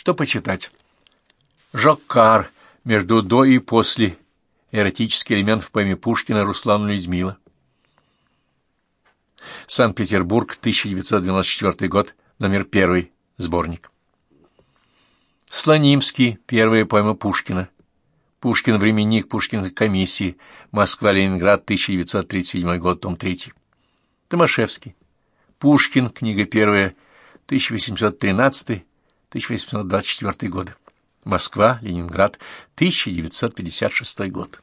Что почитать? Жоккар между «до» и «после». Эротический элемент в поэме Пушкина «Руслан Людмила». Санкт-Петербург, 1994 год, номер первый, сборник. Слонимский, первая поэма Пушкина. Пушкин, временник Пушкинской комиссии, Москва-Ленинград, 1937 год, том 3. Томашевский. Пушкин, книга первая, 1813-1824 годы. Москва, Ленинград, 1956 год.